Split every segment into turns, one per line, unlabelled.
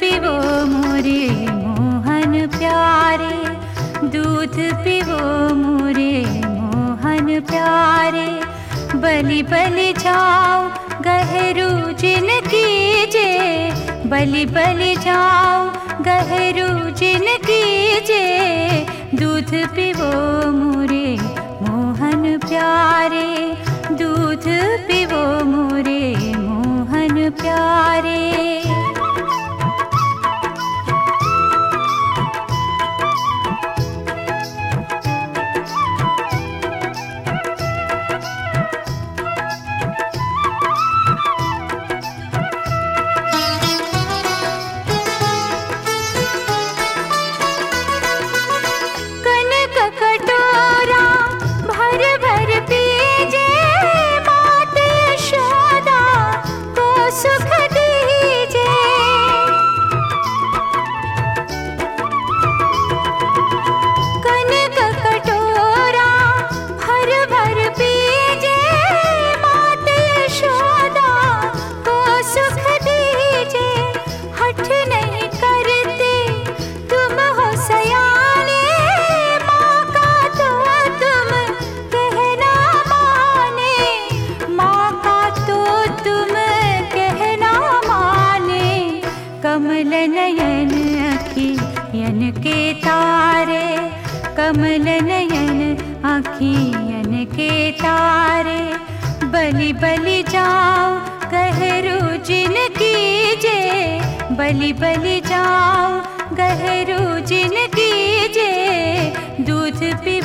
पिवो मूरे मोहन प्यारे। दूध पीवो मूरे मोहन प्यारे। बलि बलि जाओ गहरू जिन कीजे बलि बलि जाओ गहरू जिन कीजे दूध पीवो मूरे मोहन प्यारे। दूध पीवो मूरे मोहन प्यारे। कमल नयन के तारे। कमल नयन अखियन के तारे। बलि बलि जाओ गहरू जिन कीजे बलि बलि जाओ गहरू जिन कीजे दूध पिबो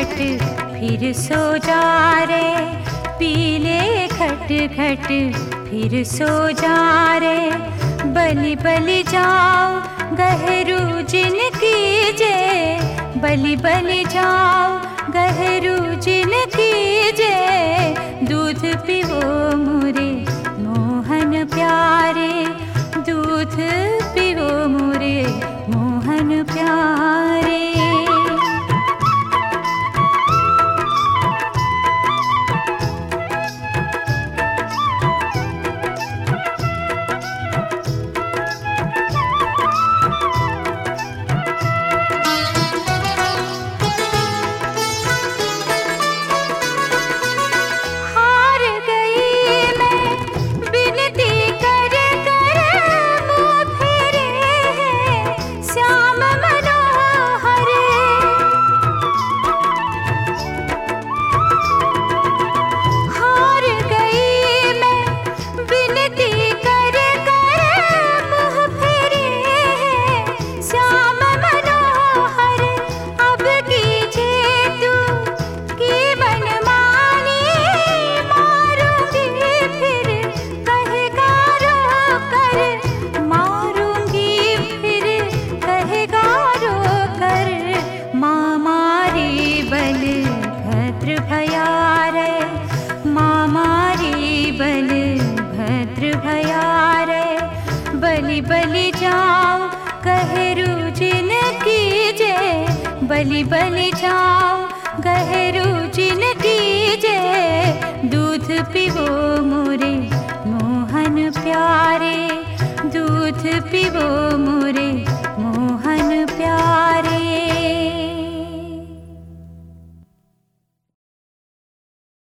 खट फिर सो जा रे। पीले खट खट फिर सो जा रे। बलि बलि जाओ गहरू जिन कीजे बलि बलि जाओ गहरू जिन कीजे मामारी बल भद्र भयार, बलि बलि जाओ, गहरू जिन कीजे बलि जाओ, गहरू कीजे दूध पीवो मोरे मोहन प्यारे, दूध पिबो